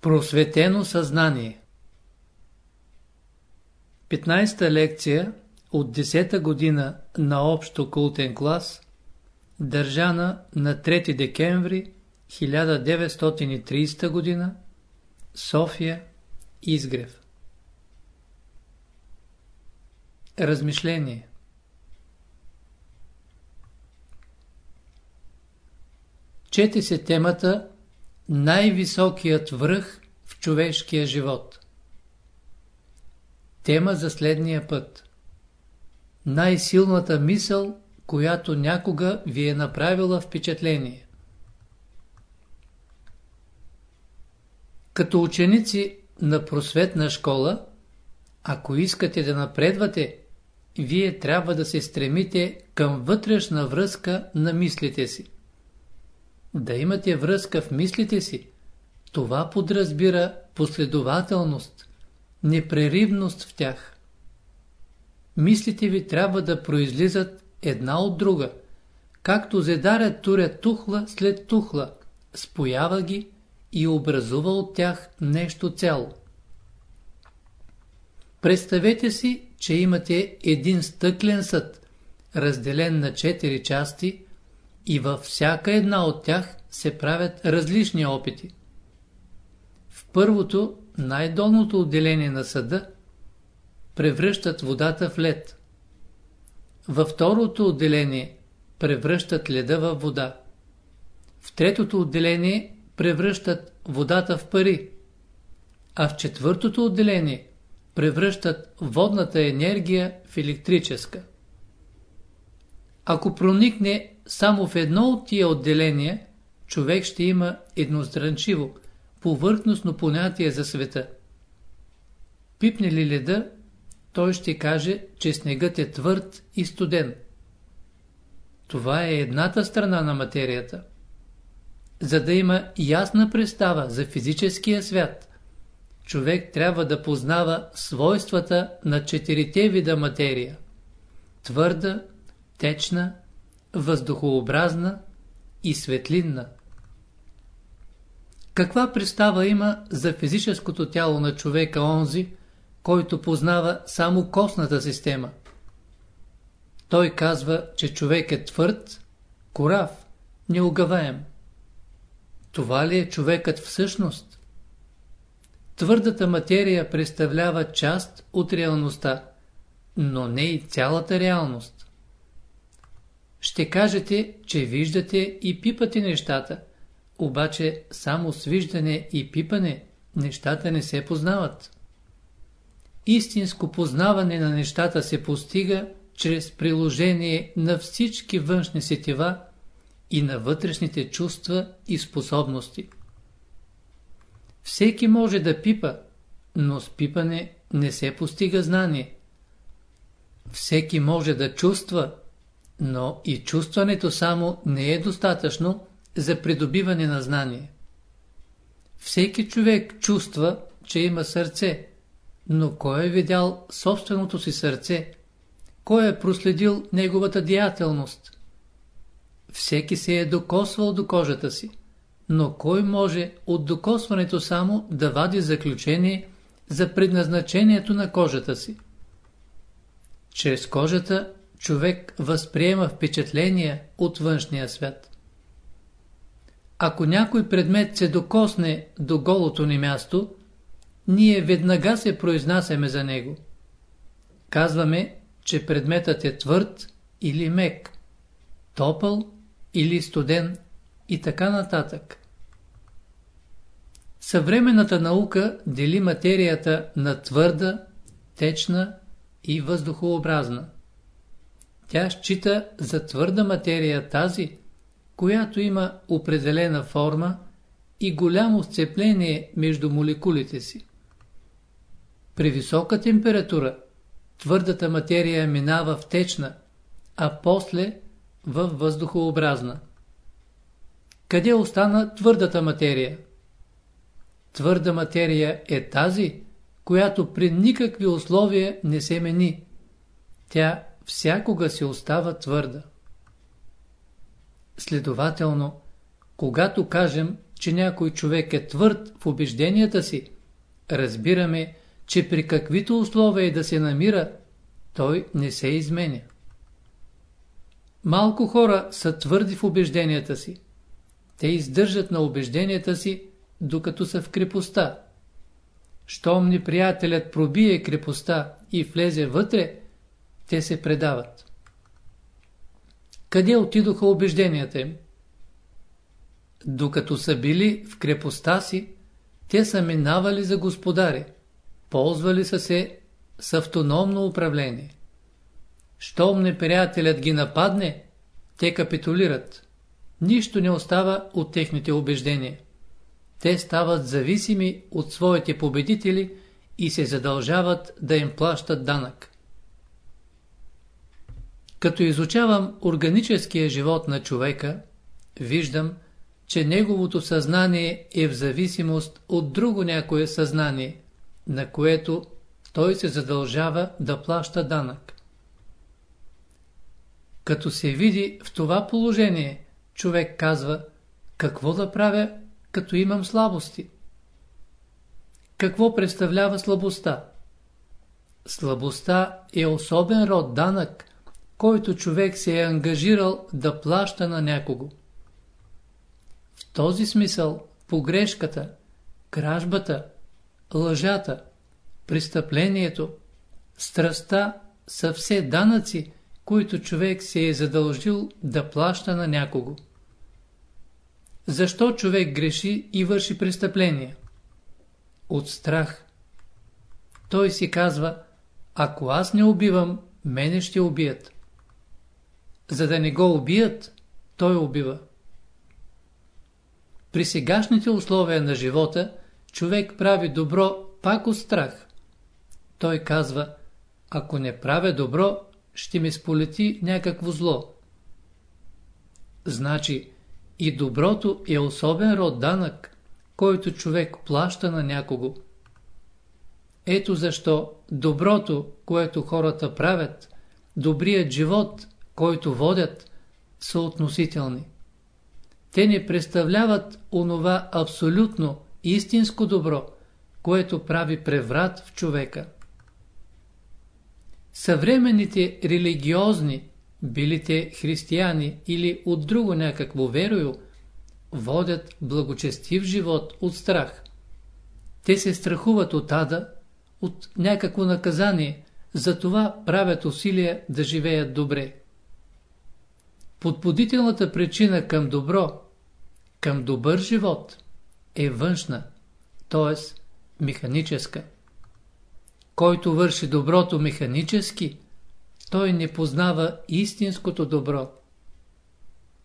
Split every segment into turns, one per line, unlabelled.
Просветено съзнание 15-та лекция от 10-та година на общо култен клас, държана на 3 декември 1930 година, София, Изгрев. Размишление Чете се темата най-високият връх в човешкия живот. Тема за следния път. Най-силната мисъл, която някога ви е направила впечатление. Като ученици на просветна школа, ако искате да напредвате, вие трябва да се стремите към вътрешна връзка на мислите си. Да имате връзка в мислите си, това подразбира последователност, непреривност в тях. Мислите ви трябва да произлизат една от друга, както зедарят туря тухла след тухла, споява ги и образува от тях нещо цяло. Представете си, че имате един стъклен съд, разделен на четири части, и във всяка една от тях се правят различни опити. В първото, най-долното отделение на съда, превръщат водата в лед. Във второто отделение превръщат леда в вода. В третото отделение превръщат водата в пари. А в четвъртото отделение превръщат водната енергия в електрическа. Ако проникне само в едно от тия отделения, човек ще има едностранчиво, повърхностно понятие за света. Пипне ли леда, той ще каже, че снегът е твърд и студен. Това е едната страна на материята. За да има ясна представа за физическия свят, човек трябва да познава свойствата на четирите вида материя – твърда, течна, въздухообразна и светлинна. Каква представа има за физическото тяло на човека онзи, който познава само костната система? Той казва, че човек е твърд, корав, неугаваем. Това ли е човекът всъщност? Твърдата материя представлява част от реалността, но не и цялата реалност. Ще кажете, че виждате и пипате нещата, обаче само с виждане и пипане нещата не се познават. Истинско познаване на нещата се постига чрез приложение на всички външни сетива и на вътрешните чувства и способности. Всеки може да пипа, но с пипане не се постига знание. Всеки може да чувства, но и чувстването само не е достатъчно за придобиване на знание. Всеки човек чувства, че има сърце, но кой е видял собственото си сърце? Кой е проследил неговата деятелност? Всеки се е докосвал до кожата си, но кой може от докосването само да вади заключение за предназначението на кожата си? Чрез кожата човек възприема впечатления от външния свят. Ако някой предмет се докосне до голото ни място, ние веднага се произнасяме за него. Казваме, че предметът е твърд или мек, топъл или студен и така нататък. Съвременната наука дели материята на твърда, течна и въздухообразна. Тя счита за твърда материя тази, която има определена форма и голямо сцепление между молекулите си. При висока температура твърдата материя минава в течна, а после в въздухообразна. Къде остана твърдата материя? Твърда материя е тази, която при никакви условия не се мени. Тя всякога се остава твърда. Следователно, когато кажем, че някой човек е твърд в убежденията си, разбираме, че при каквито условия да се намира, той не се изменя. Малко хора са твърди в убежденията си. Те издържат на убежденията си, докато са в крепостта. Щом неприятелят пробие крепостта и влезе вътре, те се предават. Къде отидоха убежденията им? Докато са били в крепостта си, те са минавали за господари, ползвали са се с автономно управление. Щом неприятелят ги нападне, те капитулират. Нищо не остава от техните убеждения. Те стават зависими от своите победители и се задължават да им плащат данък. Като изучавам органическия живот на човека, виждам, че неговото съзнание е в зависимост от друго някое съзнание, на което той се задължава да плаща данък. Като се види в това положение, човек казва, какво да правя, като имам слабости? Какво представлява слабостта? Слабостта е особен род данък, който човек се е ангажирал да плаща на някого. В този смисъл погрешката, кражбата, лъжата, престъплението, страста са все данъци, които човек се е задължил да плаща на някого. Защо човек греши и върши престъпления? От страх. Той си казва, ако аз не убивам, мене ще убият. За да не го убият, той убива. При сегашните условия на живота, човек прави добро пак от страх. Той казва, ако не правя добро, ще ми сполети някакво зло. Значи и доброто е особен род данък, който човек плаща на някого. Ето защо доброто, което хората правят, добрият живот, който водят, са относителни. Те не представляват онова абсолютно, истинско добро, което прави преврат в човека. Съвременните религиозни, билите християни или от друго някакво верою, водят благочестив живот от страх. Те се страхуват от ада, от някакво наказание, затова правят усилия да живеят добре. Подбудителната причина към добро, към добър живот е външна, т.е. механическа. Който върши доброто механически, той не познава истинското добро.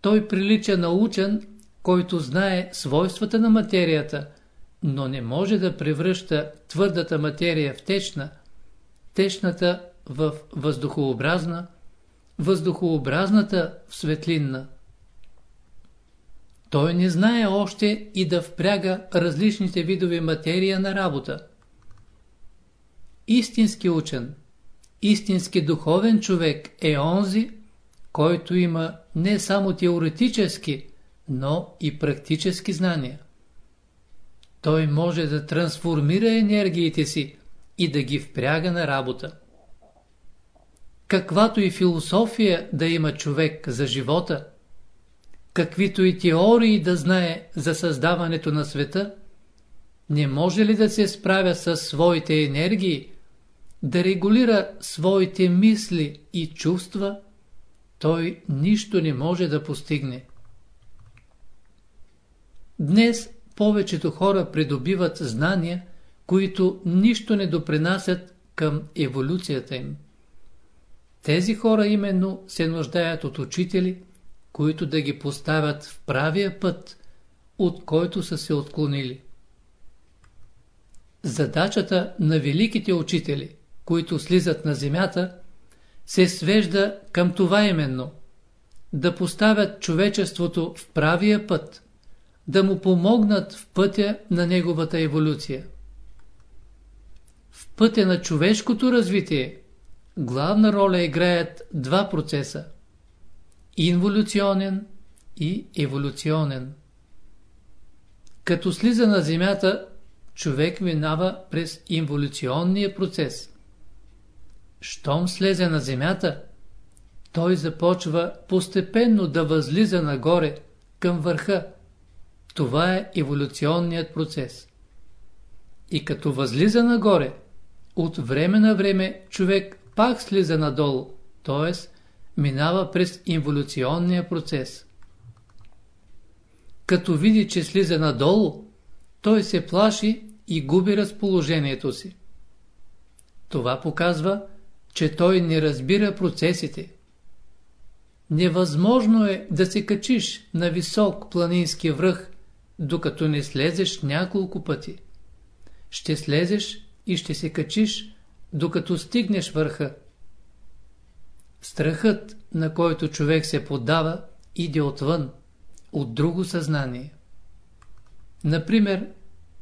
Той прилича на учен, който знае свойствата на материята, но не може да превръща твърдата материя в течна, течната в въздухообразна, въздухообразната в светлинна. Той не знае още и да впряга различните видове материя на работа. Истински учен, истински духовен човек е онзи, който има не само теоретически, но и практически знания. Той може да трансформира енергиите си и да ги впряга на работа. Каквато и философия да има човек за живота, каквито и теории да знае за създаването на света, не може ли да се справя с своите енергии, да регулира своите мисли и чувства, той нищо не може да постигне. Днес повечето хора придобиват знания, които нищо не допринасят към еволюцията им. Тези хора именно се нуждаят от учители, които да ги поставят в правия път, от който са се отклонили. Задачата на великите учители, които слизат на земята, се свежда към това именно – да поставят човечеството в правия път, да му помогнат в пътя на неговата еволюция. В пътя на човешкото развитие главна роля играят два процеса – инволюционен и еволюционен. Като слиза на земята, човек минава през инволюционния процес. Щом слезе на земята, той започва постепенно да възлиза нагоре, към върха. Това е еволюционният процес. И като възлиза нагоре, от време на време човек пак слиза надолу, т.е. минава през инволюционния процес. Като види, че слиза надолу, той се плаши и губи разположението си. Това показва, че той не разбира процесите. Невъзможно е да се качиш на висок планински връх, докато не слезеш няколко пъти. Ще слезеш и ще се качиш, докато стигнеш върха. Страхът, на който човек се поддава, иде отвън, от друго съзнание. Например,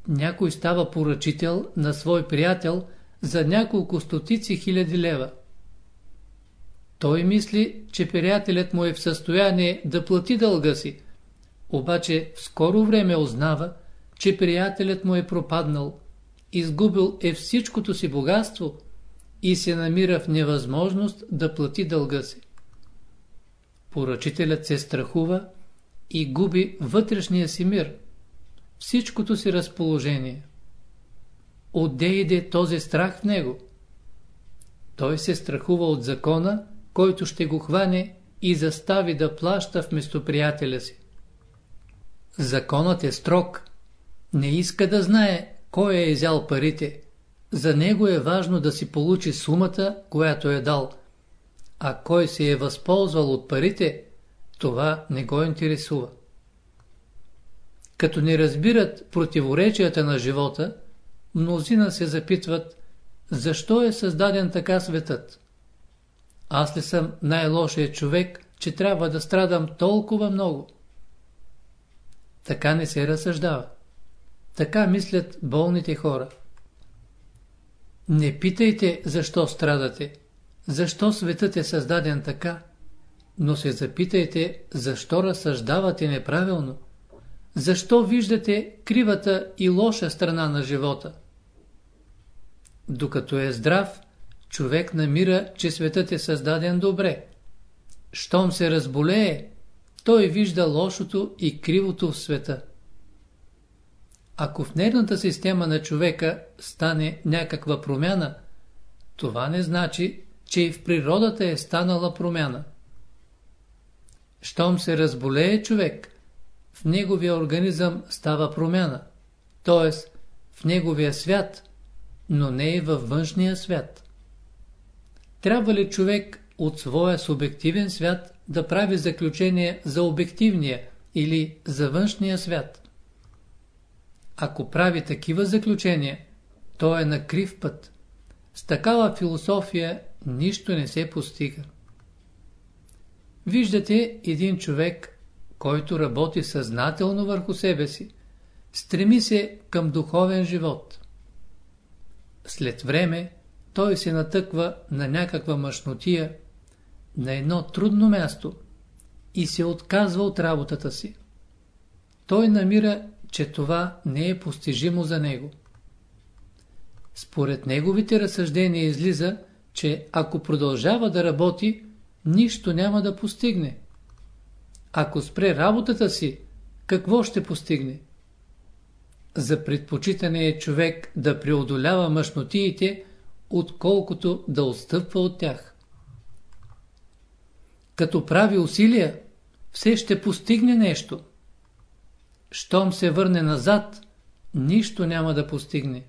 някой става поръчител на свой приятел за няколко стотици хиляди лева. Той мисли, че приятелят му е в състояние да плати дълга си, обаче в скоро време узнава, че приятелят му е пропаднал, изгубил е всичкото си богатство и се намира в невъзможност да плати дълга си. Поръчителят се страхува и губи вътрешния си мир, всичкото си разположение. Отде иде този страх в него? Той се страхува от закона, който ще го хване и застави да плаща вместо приятеля си. Законът е строг. Не иска да знае кой е изял парите. За него е важно да си получи сумата, която е дал. А кой се е възползвал от парите, това не го интересува. Като не разбират противоречията на живота, мнозина се запитват, защо е създаден така светът? Аз ли съм най-лошият човек, че трябва да страдам толкова много? Така не се разсъждава. Така мислят болните хора. Не питайте защо страдате, защо светът е създаден така, но се запитайте защо разсъждавате неправилно, защо виждате кривата и лоша страна на живота. Докато е здрав, човек намира, че светът е създаден добре. Щом се разболее, той вижда лошото и кривото в света. Ако в нервната система на човека стане някаква промяна, това не значи, че и в природата е станала промяна. Щом се разболее човек, в неговия организъм става промяна, т.е. в неговия свят, но не и във външния свят. Трябва ли човек от своя субективен свят да прави заключение за обективния или за външния свят? Ако прави такива заключения, то е на крив път. С такава философия нищо не се постига. Виждате един човек, който работи съзнателно върху себе си, стреми се към духовен живот. След време той се натъква на някаква мъжнотия, на едно трудно място и се отказва от работата си. Той намира че това не е постижимо за него. Според неговите разсъждения излиза, че ако продължава да работи, нищо няма да постигне. Ако спре работата си, какво ще постигне? За предпочитане е човек да преодолява мъжнотиите, отколкото да отстъпва от тях. Като прави усилия, все ще постигне нещо – щом се върне назад, нищо няма да постигне.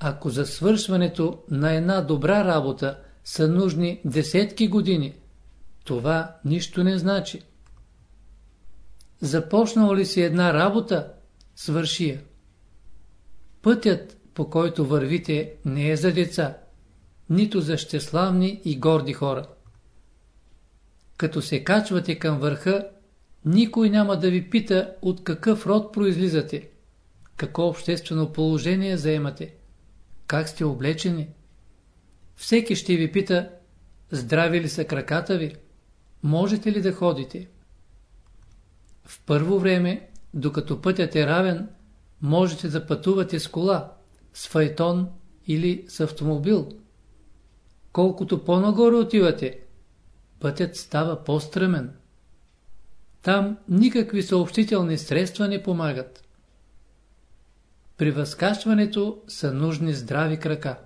Ако за свършването на една добра работа са нужни десетки години, това нищо не значи. Започнала ли си една работа, свърши я. Пътят, по който вървите, не е за деца, нито за щеславни и горди хора. Като се качвате към върха, никой няма да ви пита от какъв род произлизате, какво обществено положение заемате, как сте облечени. Всеки ще ви пита, здрави ли са краката ви, можете ли да ходите. В първо време докато пътят е равен, можете да пътувате с кола, с файтон или с автомобил. Колкото по-нагоре отивате, пътят става по-стръмен. Там никакви съобщителни средства не помагат. При възкачването са нужни здрави крака.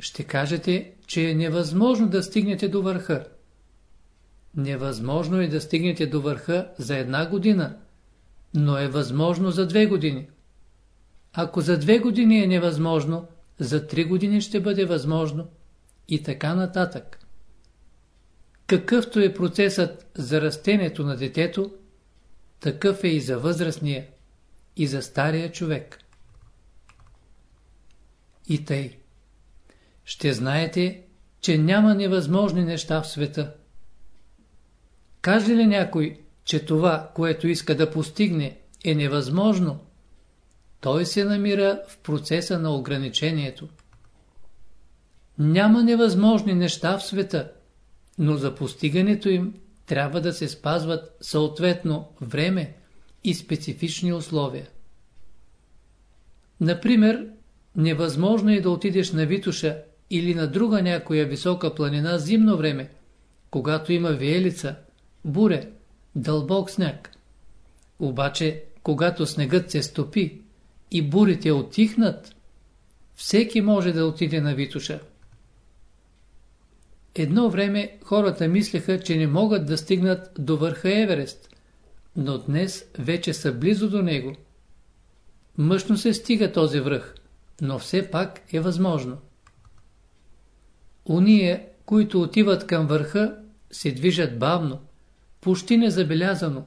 Ще кажете, че е невъзможно да стигнете до върха. Невъзможно е да стигнете до върха за една година, но е възможно за две години. Ако за две години е невъзможно, за три години ще бъде възможно и така нататък. Какъвто е процесът за растението на детето, такъв е и за възрастния, и за стария човек. И тъй. Ще знаете, че няма невъзможни неща в света. Каже ли някой, че това, което иска да постигне, е невъзможно, той се намира в процеса на ограничението. Няма невъзможни неща в света, но за постигането им трябва да се спазват съответно време и специфични условия. Например, невъзможно е да отидеш на Витуша или на друга някоя висока планина зимно време, когато има виелица, буре, дълбок сняг. Обаче, когато снегът се стопи и бурите отихнат, всеки може да отиде на Витуша. Едно време хората мислеха, че не могат да стигнат до върха Еверест, но днес вече са близо до него. Мъжно се стига този връх, но все пак е възможно. Уния, които отиват към върха, се движат бавно, почти незабелязано,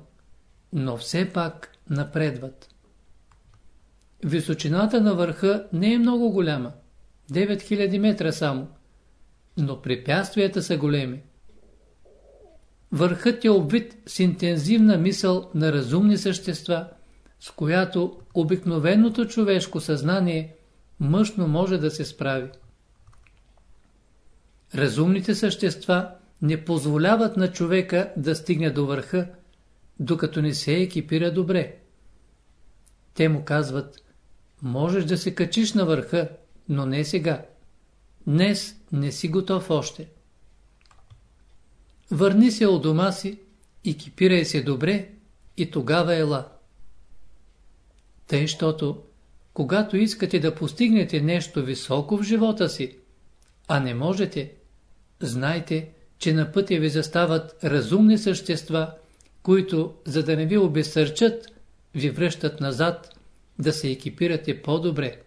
но все пак напредват. Височината на върха не е много голяма, 9000 метра само, но препятствията са големи. Върхът е обвит с интензивна мисъл на разумни същества, с която обикновеното човешко съзнание мъжно може да се справи. Разумните същества не позволяват на човека да стигне до върха, докато не се екипира добре. Те му казват, можеш да се качиш на върха, но не сега. Днес не си готов още. Върни се от дома си, екипирай се добре и тогава ела. Тъй, щото, когато искате да постигнете нещо високо в живота си, а не можете, знайте, че на пътя ви застават разумни същества, които, за да не ви обесърчат, ви връщат назад, да се екипирате по-добре.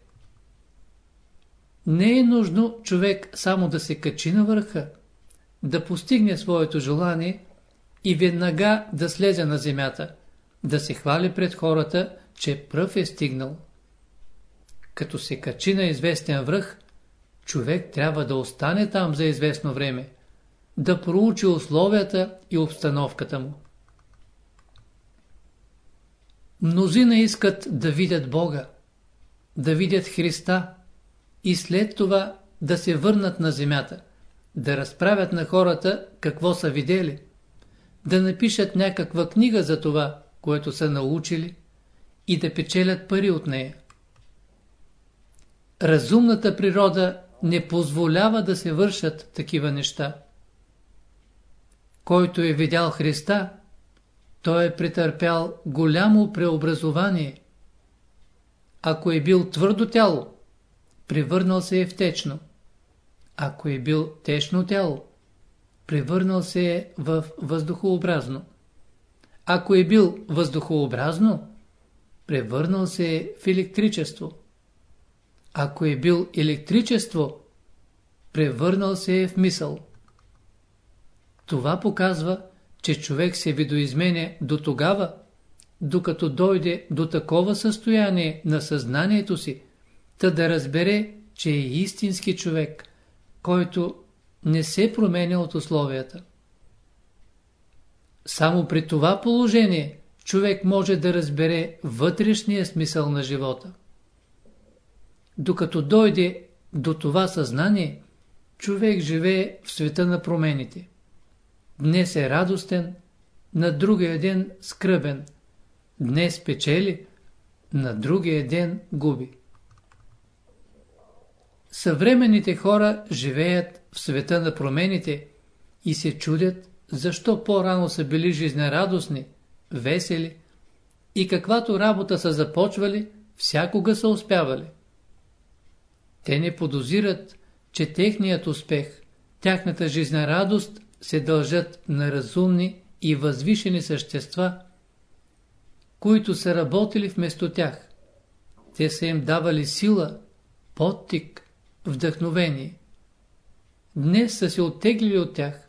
Не е нужно човек само да се качи на върха, да постигне своето желание и веднага да слезе на земята, да се хвали пред хората, че пръв е стигнал. Като се качи на известен връх, човек трябва да остане там за известно време, да проучи условията и обстановката му. Мнозина искат да видят Бога, да видят Христа и след това да се върнат на земята, да разправят на хората какво са видели, да напишат някаква книга за това, което са научили и да печелят пари от нея. Разумната природа не позволява да се вършат такива неща. Който е видял Христа, той е претърпял голямо преобразование. Ако е бил твърдо тяло, превърнал се е в течно. Ако е бил течно тяло, превърнал се е в въздухообразно. Ако е бил въздухообразно, превърнал се е в електричество. Ако е бил електричество, превърнал се е в мисъл. Това показва, че човек се видоизменя до тогава, докато дойде до такова състояние на съзнанието си, та да разбере, че е истински човек, който не се променя от условията. Само при това положение човек може да разбере вътрешния смисъл на живота. Докато дойде до това съзнание, човек живее в света на промените. Днес е радостен, на другия ден скръбен, днес печели, на другия ден губи. Съвременните хора живеят в света на промените и се чудят, защо по-рано са били жизнерадостни, весели и каквато работа са започвали, всякога са успявали. Те не подозират, че техният успех, тяхната жизнерадост се дължат на разумни и възвишени същества, които са работили вместо тях. Те са им давали сила, подтик, вдъхновение. Днес са се оттеглили от тях,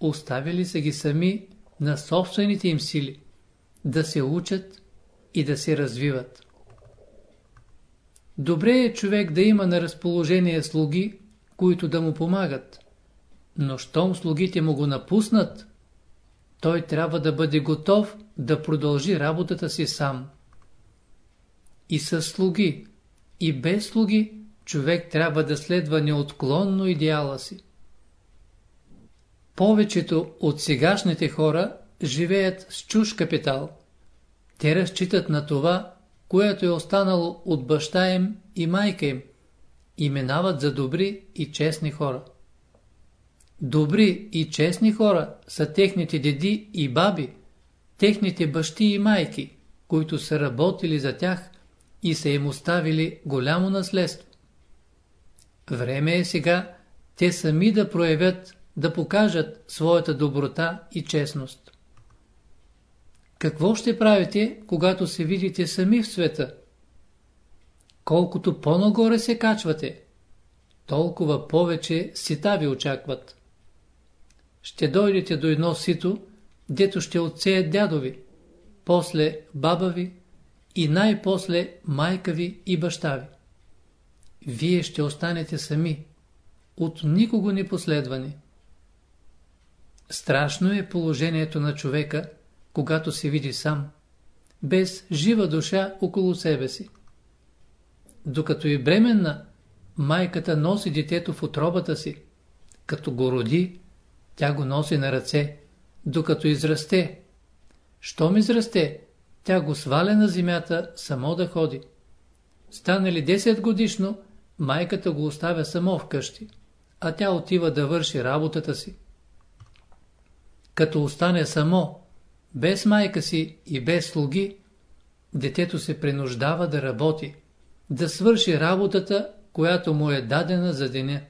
оставили са ги сами на собствените им сили, да се учат и да се развиват. Добре е човек да има на разположение слуги, които да му помагат, но щом слугите му го напуснат, той трябва да бъде готов да продължи работата си сам. И с слуги, и без слуги, човек трябва да следва неотклонно идеала си. Повечето от сегашните хора живеят с чуж капитал. Те разчитат на това, което е останало от баща им и майка им, и минават за добри и честни хора. Добри и честни хора са техните деди и баби, техните бащи и майки, които са работили за тях и са им оставили голямо наследство. Време е сега те сами да проявят, да покажат своята доброта и честност. Какво ще правите, когато се видите сами в света? Колкото по-нагоре се качвате, толкова повече сита ви очакват. Ще дойдете до едно сито, дето ще отсеят дядови, после баба ви и най-после майка ви и баща ви. Вие ще останете сами, от никого не последвани. Страшно е положението на човека, когато се види сам, без жива душа около себе си. Докато е бременна, майката носи детето в отробата си. Като го роди, тя го носи на ръце, докато израсте. Щом израсте, тя го сваля на земята само да ходи. Стане ли 10 годишно, майката го оставя само вкъщи, а тя отива да върши работата си. Като остане само, без майка си и без слуги, детето се принуждава да работи, да свърши работата, която му е дадена за деня.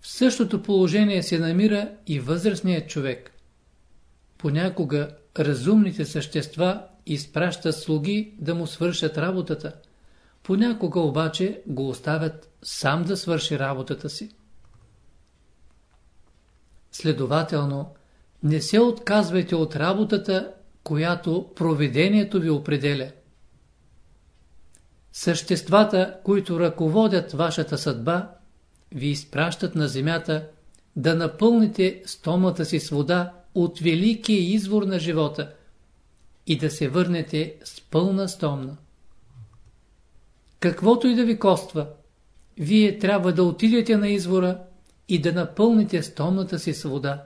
В същото положение се намира и възрастният човек. Понякога разумните същества изпращат слуги да му свършат работата, понякога обаче го оставят сам да свърши работата си. Следователно, не се отказвайте от работата, която проведението ви определя. Съществата, които ръководят вашата съдба, ви изпращат на земята да напълните стомата си с вода от великия извор на живота и да се върнете с пълна стомна. Каквото и да ви коства, вие трябва да отидете на извора и да напълните стомната си с вода.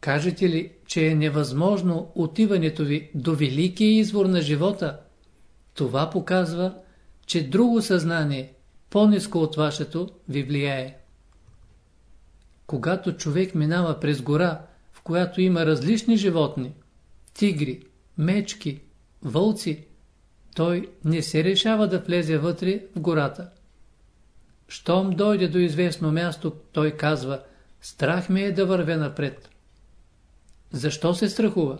Кажете ли, че е невъзможно отиването ви до великия извор на живота? Това показва, че друго съзнание, по-низко от вашето, ви влияе. Когато човек минава през гора, в която има различни животни, тигри, мечки, вълци, той не се решава да влезе вътре в гората. Щом дойде до известно място, той казва, страх ми е да вървя напред. Защо се страхува?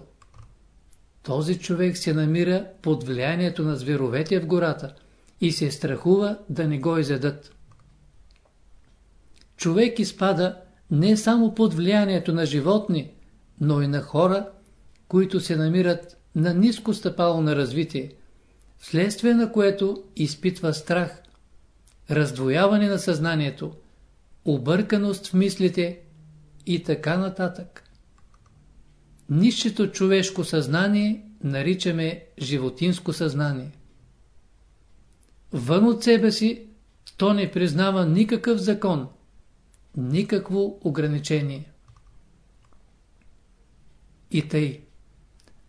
Този човек се намира под влиянието на зверовете в гората и се страхува да не го изядат. Човек изпада не само под влиянието на животни, но и на хора, които се намират на ниско стъпало на развитие, вследствие на което изпитва страх, раздвояване на съзнанието, обърканост в мислите и така нататък. Нището човешко съзнание наричаме животинско съзнание. Вън от себе си то не признава никакъв закон, никакво ограничение. И тъй,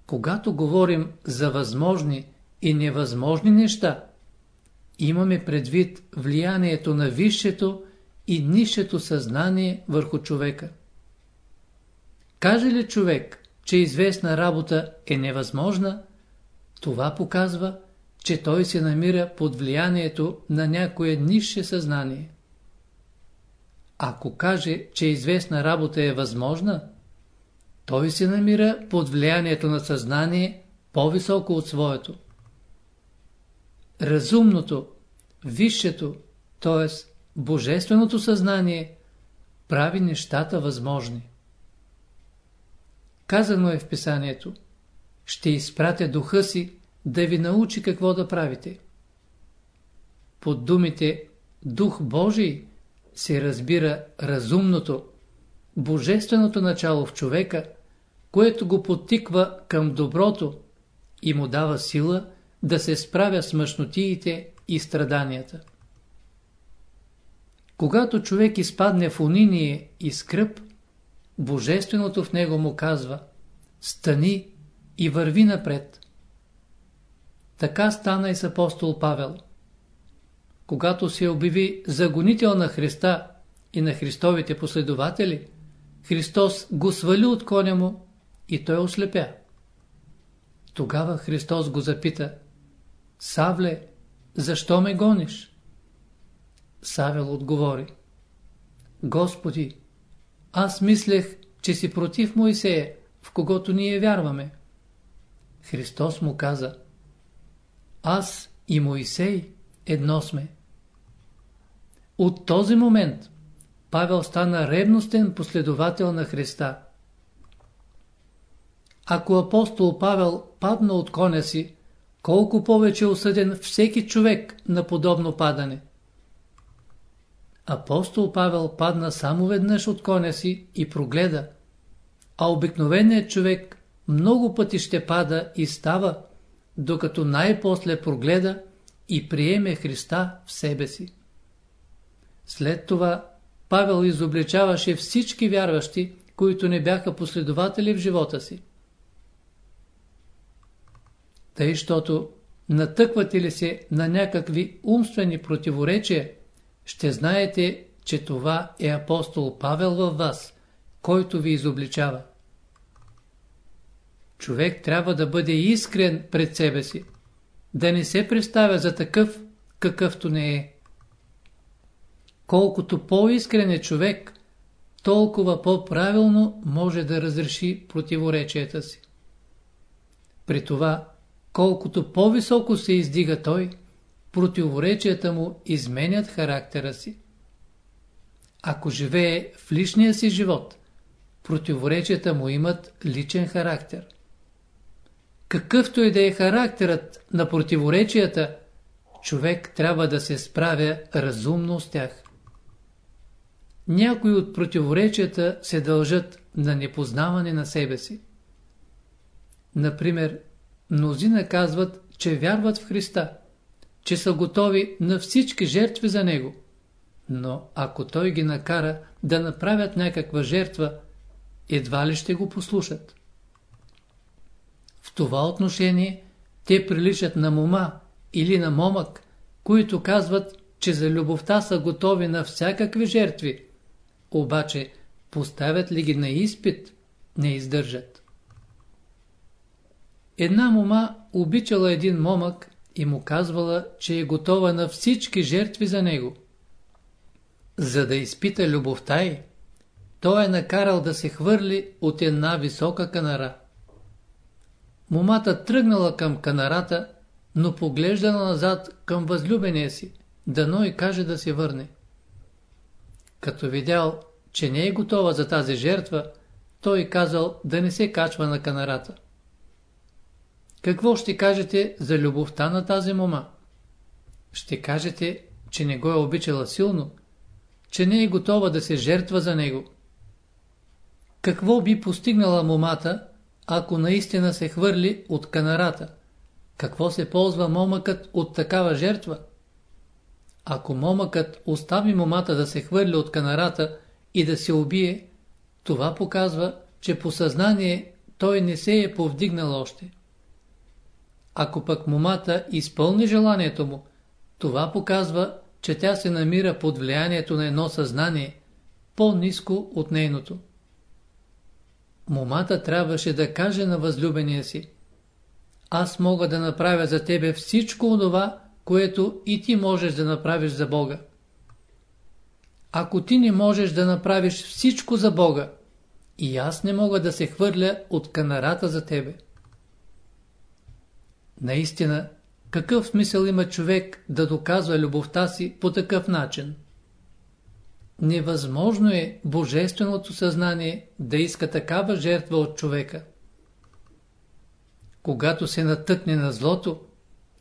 Когато говорим за възможни и невъзможни неща, имаме предвид влиянието на висшето и нишето съзнание върху човека. Каже ли човек, че известна работа е невъзможна, това показва, че той се намира под влиянието на някое нише съзнание. Ако каже, че известна работа е възможна, той се намира под влиянието на съзнание по-високо от своето. Разумното, висшето, т.е. божественото съзнание прави нещата възможни. Казано е в писанието, ще изпратя духа си да ви научи какво да правите. Под думите Дух Божий се разбира разумното, божественото начало в човека, което го потиква към доброто и му дава сила да се справя с мъжнотиите и страданията. Когато човек изпадне в униние и скръп, Божественото в него му казва «Стани и върви напред». Така стана и с апостол Павел. Когато се обяви загонител на Христа и на Христовите последователи, Христос го свали от коня му и той ослепя. Тогава Христос го запита Савле, защо ме гониш? Савел отговори Господи, аз мислех, че си против Моисея, в когото ние вярваме. Христос му каза Аз и Моисей едно сме. От този момент Павел стана ревностен последовател на Христа. Ако апостол Павел падна от коня си, колко повече е осъден всеки човек на подобно падане. Апостол Павел падна само веднъж от коня си и прогледа, а обикновеният човек много пъти ще пада и става, докато най-после прогледа и приеме Христа в себе си. След това Павел изобличаваше всички вярващи, които не бяха последователи в живота си. Тъй, щото натъквате ли се на някакви умствени противоречия, ще знаете, че това е апостол Павел във вас, който ви изобличава. Човек трябва да бъде искрен пред себе си, да не се представя за такъв, какъвто не е. Колкото по-искрен е човек, толкова по-правилно може да разреши противоречията си. При това, колкото по-високо се издига той, противоречията му изменят характера си. Ако живее в личния си живот, противоречията му имат личен характер. Какъвто и да е характерът на противоречията, човек трябва да се справя разумно с тях. Някои от противоречията се дължат на непознаване на себе си. Например, мнозина казват, че вярват в Христа че са готови на всички жертви за него. Но ако той ги накара да направят някаква жертва, едва ли ще го послушат. В това отношение те приличат на мома или на момък, които казват, че за любовта са готови на всякакви жертви, обаче поставят ли ги на изпит, не издържат. Една мома обичала един момък и му казвала, че е готова на всички жертви за него. За да изпита любовта й, той е накарал да се хвърли от една висока канара. Момата тръгнала към канарата, но поглеждала назад към възлюбения си, дано и каже да се върне. Като видял, че не е готова за тази жертва, той казал да не се качва на канарата. Какво ще кажете за любовта на тази мома? Ще кажете, че не го е обичала силно, че не е готова да се жертва за него. Какво би постигнала момата, ако наистина се хвърли от канарата? Какво се ползва момъкът от такава жертва? Ако момъкът остави момата да се хвърли от канарата и да се убие, това показва, че по съзнание той не се е повдигнал още. Ако пък момата изпълни желанието му, това показва, че тя се намира под влиянието на едно съзнание, по-низко от нейното. Момата трябваше да каже на възлюбения си Аз мога да направя за тебе всичко това, което и ти можеш да направиш за Бога. Ако ти не можеш да направиш всичко за Бога, и аз не мога да се хвърля от канарата за тебе. Наистина, какъв смисъл има човек да доказва любовта си по такъв начин? Невъзможно е божественото съзнание да иска такава жертва от човека. Когато се натъкне на злото,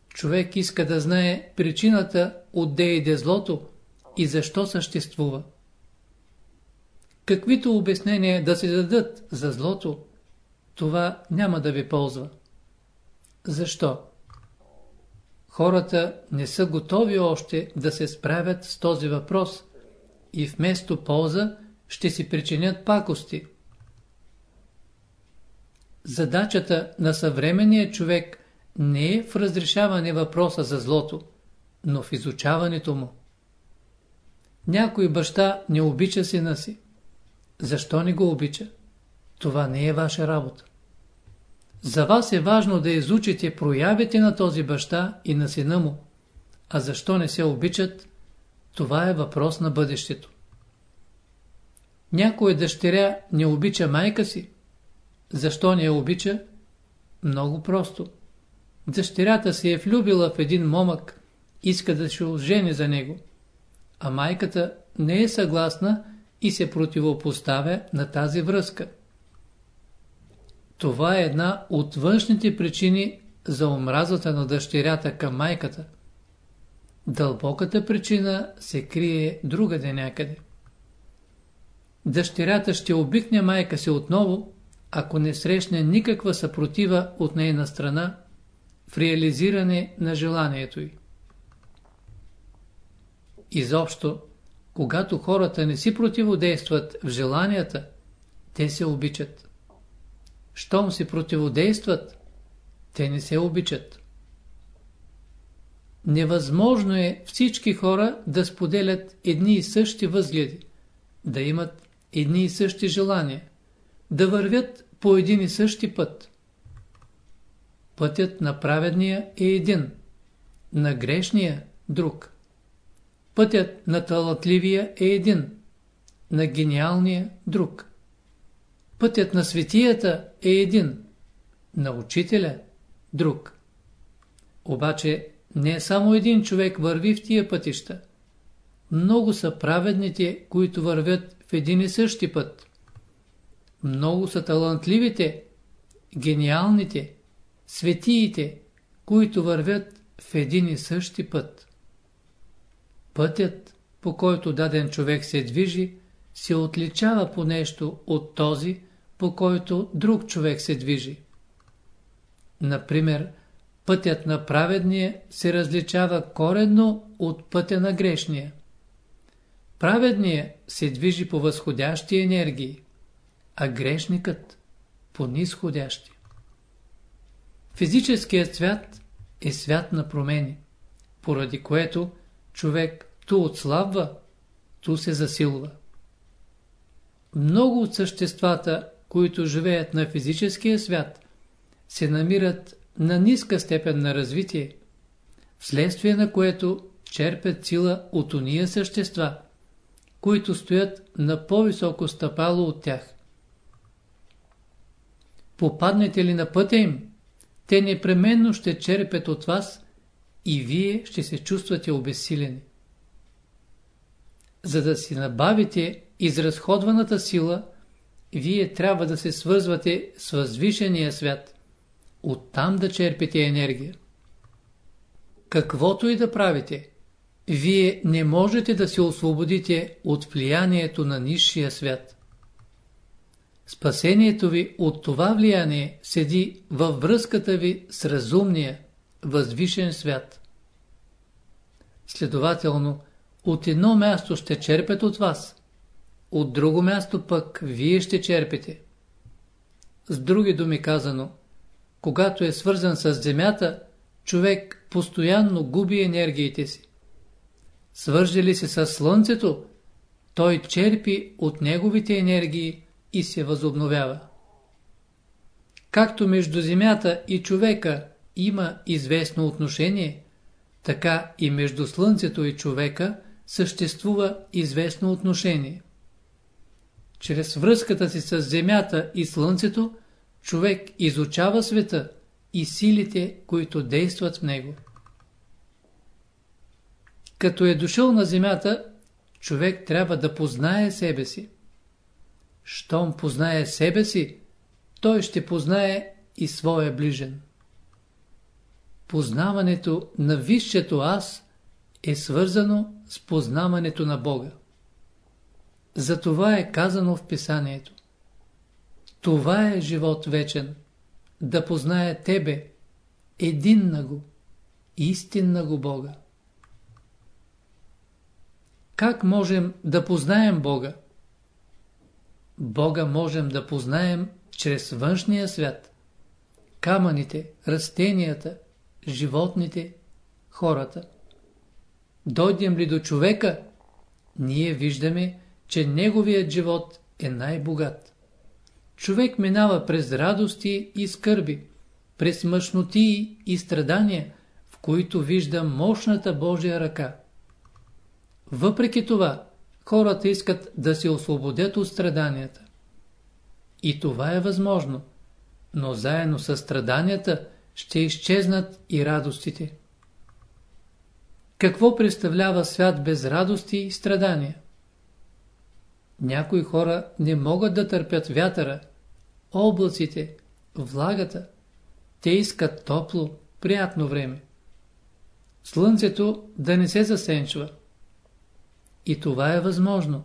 човек иска да знае причината отде иде злото и защо съществува. Каквито обяснения да се дадат за злото, това няма да ви ползва. Защо? Хората не са готови още да се справят с този въпрос и вместо полза ще си причинят пакости. Задачата на съвременния човек не е в разрешаване въпроса за злото, но в изучаването му. Някой баща не обича сина си. Защо не го обича? Това не е ваша работа. За вас е важно да изучите проявите на този баща и на сина му. А защо не се обичат? Това е въпрос на бъдещето. Някоя дъщеря не обича майка си. Защо не я обича? Много просто. Дъщерята се е влюбила в един момък, иска да се ожени за него. А майката не е съгласна и се противопоставя на тази връзка. Това е една от външните причини за омразата на дъщерята към майката. Дълбоката причина се крие другаде някъде. Дъщерята ще обикне майка си отново, ако не срещне никаква съпротива от нейна страна в реализиране на желанието й. Изобщо, когато хората не си противодействат в желанията, те се обичат. Щом си противодействат, те не се обичат. Невъзможно е всички хора да споделят едни и същи възгледи, да имат едни и същи желания, да вървят по един и същи път. Пътят на праведния е един, на грешния – друг. Пътят на талантливия е един, на гениалния – друг. Пътят на светията е един, на учителя – друг. Обаче не само един човек върви в тия пътища. Много са праведните, които вървят в един и същи път. Много са талантливите, гениалните, светиите, които вървят в един и същи път. Пътят, по който даден човек се движи, се отличава по нещо от този, по който друг човек се движи. Например, пътят на праведния се различава коренно от пътя на грешния. Праведният се движи по възходящи енергии, а грешникът по нисходящи. Физическият свят е свят на промени, поради което човек ту отслабва, ту се засилва. Много от съществата, които живеят на физическия свят, се намират на ниска степен на развитие, вследствие на което черпят сила от уния същества, които стоят на по-високо стъпало от тях. Попаднете ли на пътя им, те непременно ще черпят от вас и вие ще се чувствате обесилени. За да си набавите изразходваната сила, вие трябва да се свързвате с възвишения свят, оттам да черпите енергия. Каквото и да правите, вие не можете да се освободите от влиянието на низшия свят. Спасението ви от това влияние седи във връзката ви с разумния, възвишен свят. Следователно, от едно място ще черпят от вас, от друго място пък вие ще черпите. С други думи казано, когато е свързан с земята, човек постоянно губи енергиите си. Свърже ли се с Слънцето, той черпи от неговите енергии и се възобновява. Както между Земята и човека има известно отношение, така и между Слънцето и човека съществува известно отношение. Чрез връзката си с Земята и Слънцето, човек изучава света и силите, които действат в него. Като е дошъл на Земята, човек трябва да познае себе си. Щом познае себе си, той ще познае и своя ближен. Познаването на висшето аз е свързано с познаването на Бога. Затова е казано в писанието. Това е живот вечен, да познае Тебе, един на го, истинна го Бога. Как можем да познаем Бога? Бога можем да познаем чрез външния свят. Камъните, растенията, животните, хората. Дойдем ли до човека, ние виждаме, че неговият живот е най-богат. Човек минава през радости и скърби, през мъжноти и страдания, в които вижда мощната Божия ръка. Въпреки това, хората искат да се освободят от страданията. И това е възможно, но заедно с страданията ще изчезнат и радостите. Какво представлява свят без радости и страдания? Някои хора не могат да търпят вятъра, облаците, влагата. Те искат топло, приятно време. Слънцето да не се засенчва. И това е възможно.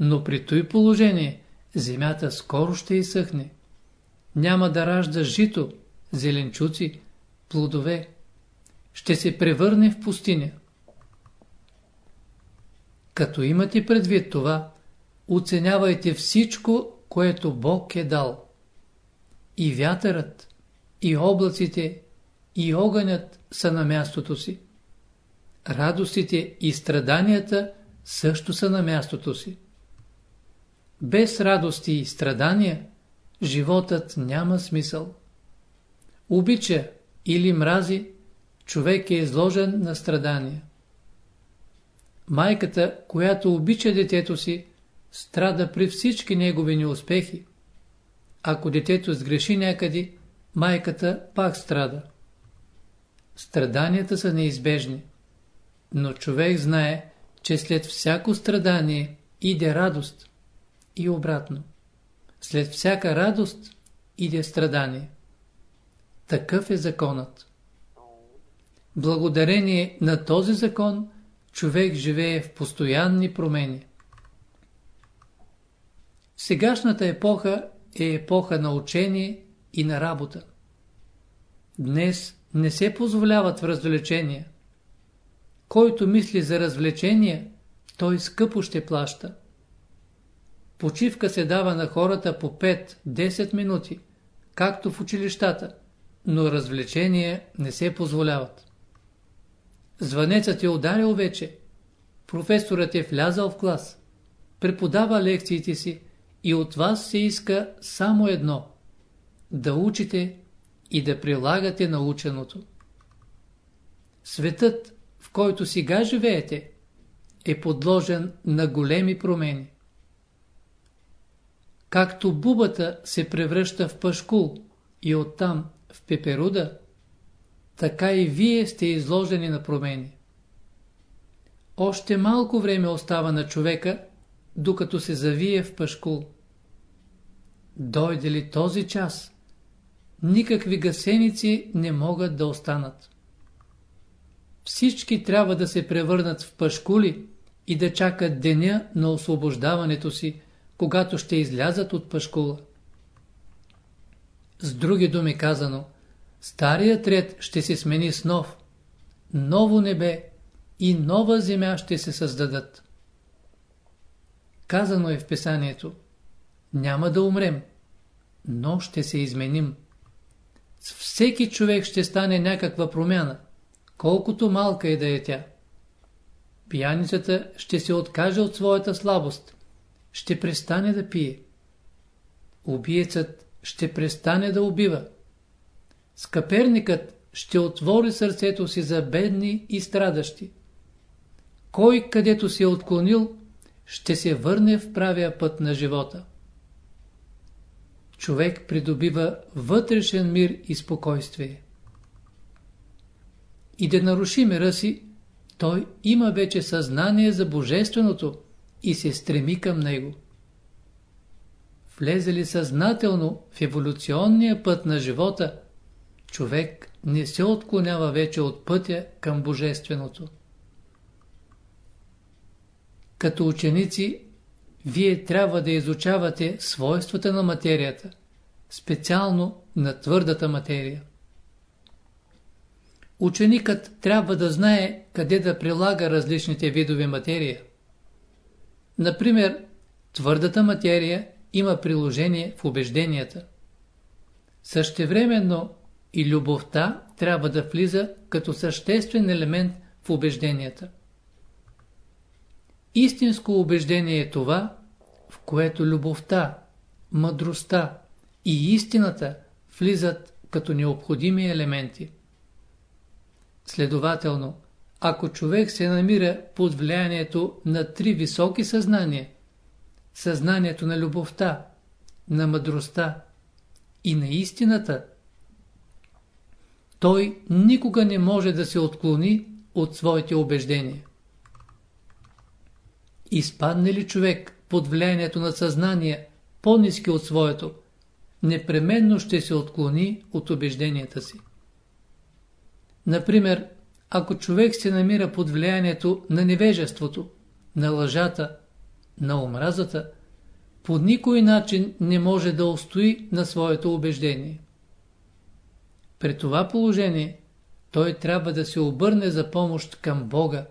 Но при той положение земята скоро ще изсъхне. Няма да ражда жито, зеленчуци, плодове. Ще се превърне в пустиня. Като имате предвид това, оценявайте всичко, което Бог е дал. И вятърът, и облаците, и огънят са на мястото си. Радостите и страданията също са на мястото си. Без радости и страдания, животът няма смисъл. Обича или мрази, човек е изложен на страдания. Майката, която обича детето си, страда при всички негови неуспехи. Ако детето сгреши някъде, майката пак страда. Страданията са неизбежни, но човек знае, че след всяко страдание иде радост и обратно. След всяка радост иде страдание. Такъв е законът. Благодарение на този закон човек живее в постоянни промени. Сегашната епоха е епоха на учение и на работа. Днес не се позволяват развлечения. Който мисли за развлечения, той скъпо ще плаща. Почивка се дава на хората по 5-10 минути, както в училищата, но развлечения не се позволяват. Звънецът е ударил вече, професорът е влязал в клас, преподава лекциите си и от вас се иска само едно – да учите и да прилагате наученото. Светът, в който сега живеете, е подложен на големи промени. Както бубата се превръща в пашкул и оттам в пеперуда, така и вие сте изложени на промени. Още малко време остава на човека, докато се завие в пашкул. Дойде ли този час, никакви гасеници не могат да останат. Всички трябва да се превърнат в пашкули и да чакат деня на освобождаването си, когато ще излязат от пашкула. С други думи казано, старият ред ще се смени с нов, ново небе и нова земя ще се създадат. Казано е в писанието, няма да умрем, но ще се изменим. С всеки човек ще стане някаква промяна, колкото малка е да е тя. Пияницата ще се откаже от своята слабост, ще престане да пие. Убиецът ще престане да убива. Скъперникът ще отвори сърцето си за бедни и страдащи. Кой където се е отклонил, ще се върне в правия път на живота. Човек придобива вътрешен мир и спокойствие. И да наруши мира си, той има вече съзнание за Божественото и се стреми към него. Влезе ли съзнателно в еволюционния път на живота, човек не се отклонява вече от пътя към Божественото. Като ученици, вие трябва да изучавате свойствата на материята, специално на твърдата материя. Ученикът трябва да знае къде да прилага различните видове материя. Например, твърдата материя има приложение в убежденията. Същевременно и любовта трябва да влиза като съществен елемент в убежденията. Истинско убеждение е това, в което любовта, мъдростта и истината влизат като необходими елементи. Следователно, ако човек се намира под влиянието на три високи съзнания, съзнанието на любовта, на мъдростта и на истината, той никога не може да се отклони от своите убеждения. Изпадне ли човек под влиянието на съзнание по-низки от своето, непременно ще се отклони от убежденията си. Например, ако човек се намира под влиянието на невежеството, на лъжата, на омразата, по никой начин не може да устои на своето убеждение. При това положение той трябва да се обърне за помощ към Бога,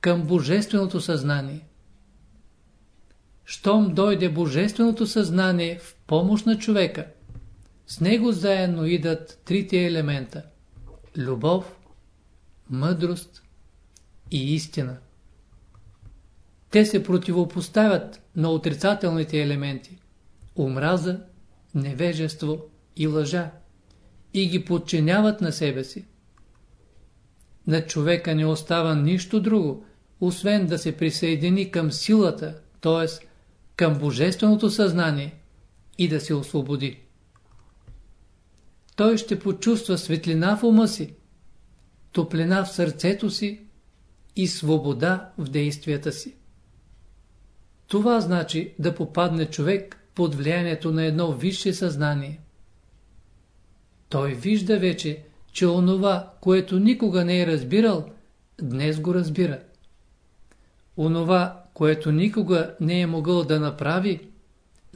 към Божественото съзнание. Щом дойде Божественото съзнание в помощ на човека, с него заедно идат трите елемента – любов, мъдрост и истина. Те се противопоставят на отрицателните елементи – омраза, невежество и лъжа и ги подчиняват на себе си. На човека не остава нищо друго, освен да се присъедини към силата, т.е към Божественото съзнание и да се освободи. Той ще почувства светлина в ума си, топлина в сърцето си и свобода в действията си. Това значи да попадне човек под влиянието на едно висше съзнание. Той вижда вече, че онова, което никога не е разбирал, днес го разбира. Онова, което никога не е могъл да направи,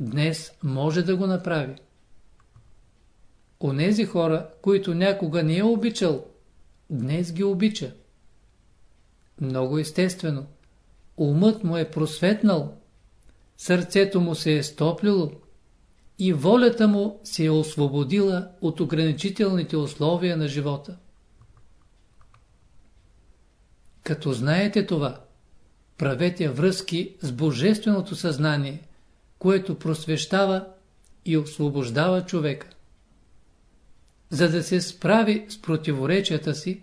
днес може да го направи. Онези хора, които някога не е обичал, днес ги обича. Много естествено. Умът му е просветнал, сърцето му се е стоплило и волята му се е освободила от ограничителните условия на живота. Като знаете това, правете връзки с Божественото съзнание, което просвещава и освобождава човека. За да се справи с противоречията си,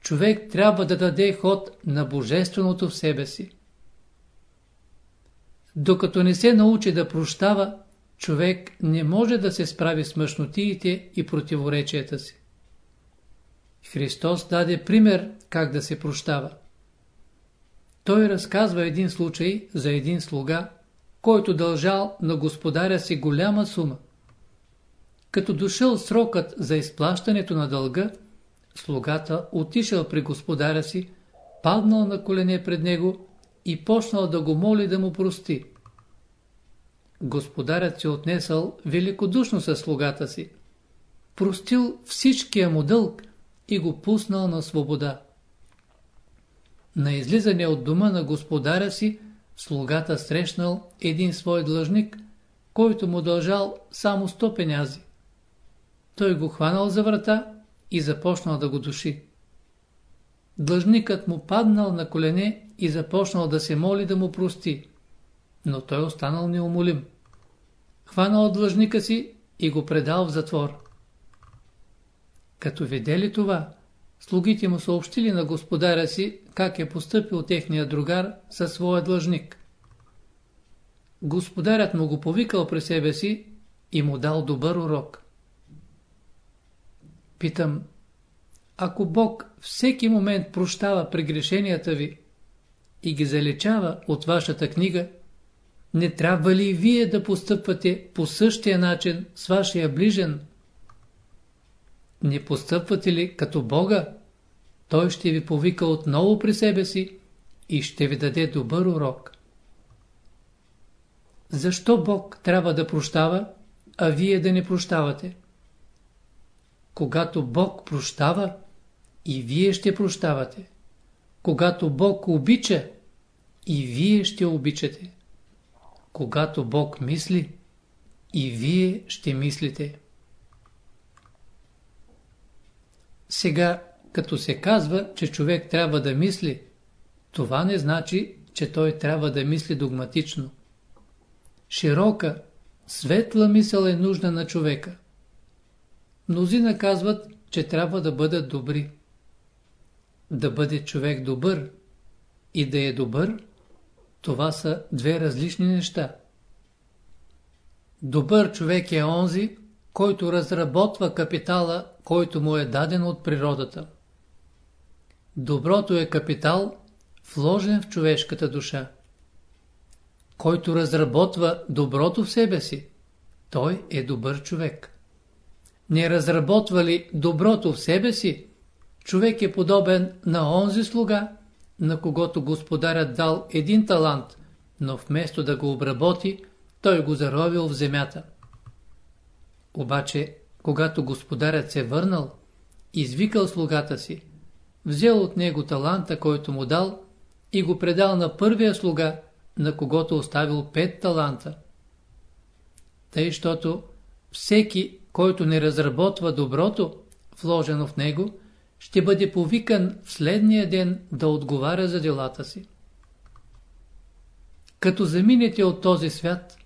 човек трябва да даде ход на Божественото в себе си. Докато не се научи да прощава, човек не може да се справи с мъжнотиите и противоречията си. Христос даде пример как да се прощава. Той разказва един случай за един слуга, който дължал на господаря си голяма сума. Като дошъл срокът за изплащането на дълга, слугата отишъл при господаря си, паднал на колене пред него и почнал да го моли да му прости. Господарят се отнесъл великодушно със слугата си, простил всичкия му дълг и го пуснал на свобода. На излизане от дома на господаря си, слугата срещнал един свой длъжник, който му дължал само 100 пенязи. Той го хванал за врата и започнал да го души. Длъжникът му паднал на колене и започнал да се моли да му прости, но той останал неумолим. Хванал длъжника си и го предал в затвор. Като видели това, слугите му съобщили на господаря си как е поступил техния другар със своя длъжник. Господарят му го повикал при себе си и му дал добър урок. Питам, ако Бог всеки момент прощава прегрешенията ви и ги залечава от вашата книга, не трябва ли вие да постъпвате по същия начин с вашия ближен? Не постъпвате ли като Бога? Той ще ви повика отново при себе си и ще ви даде добър урок. Защо Бог трябва да прощава, а вие да не прощавате? Когато Бог прощава, и вие ще прощавате. Когато Бог обича, и вие ще обичате. Когато Бог мисли, и вие ще мислите. Сега, като се казва, че човек трябва да мисли, това не значи, че той трябва да мисли догматично. Широка, светла мисъл е нужна на човека. Мнозина казват, че трябва да бъдат добри. Да бъде човек добър и да е добър, това са две различни неща. Добър човек е онзи, който разработва капитала, който му е даден от природата. Доброто е капитал, вложен в човешката душа. Който разработва доброто в себе си, той е добър човек. Не разработва ли доброто в себе си, човек е подобен на онзи слуга, на когото господарят дал един талант, но вместо да го обработи, той го заровил в земята. Обаче, когато господарят се върнал, извикал слугата си, взел от него таланта, който му дал, и го предал на първия слуга, на когото оставил пет таланта. Тъй, щото всеки, който не разработва доброто, вложено в него, ще бъде повикан в следния ден да отговаря за делата си. Като заминете от този свят,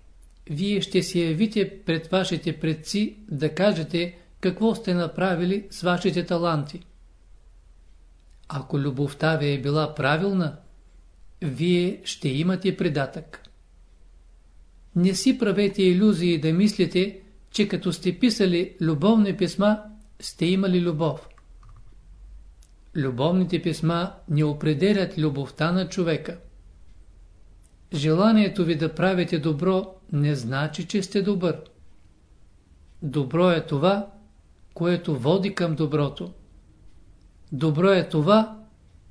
вие ще се явите пред вашите предци да кажете какво сте направили с вашите таланти. Ако любовта ви е била правилна, вие ще имате предатък. Не си правете иллюзии да мислите, че като сте писали любовни писма, сте имали любов. Любовните писма не определят любовта на човека. Желанието ви да правите добро не значи, че сте добър. Добро е това, което води към доброто. Добро е това,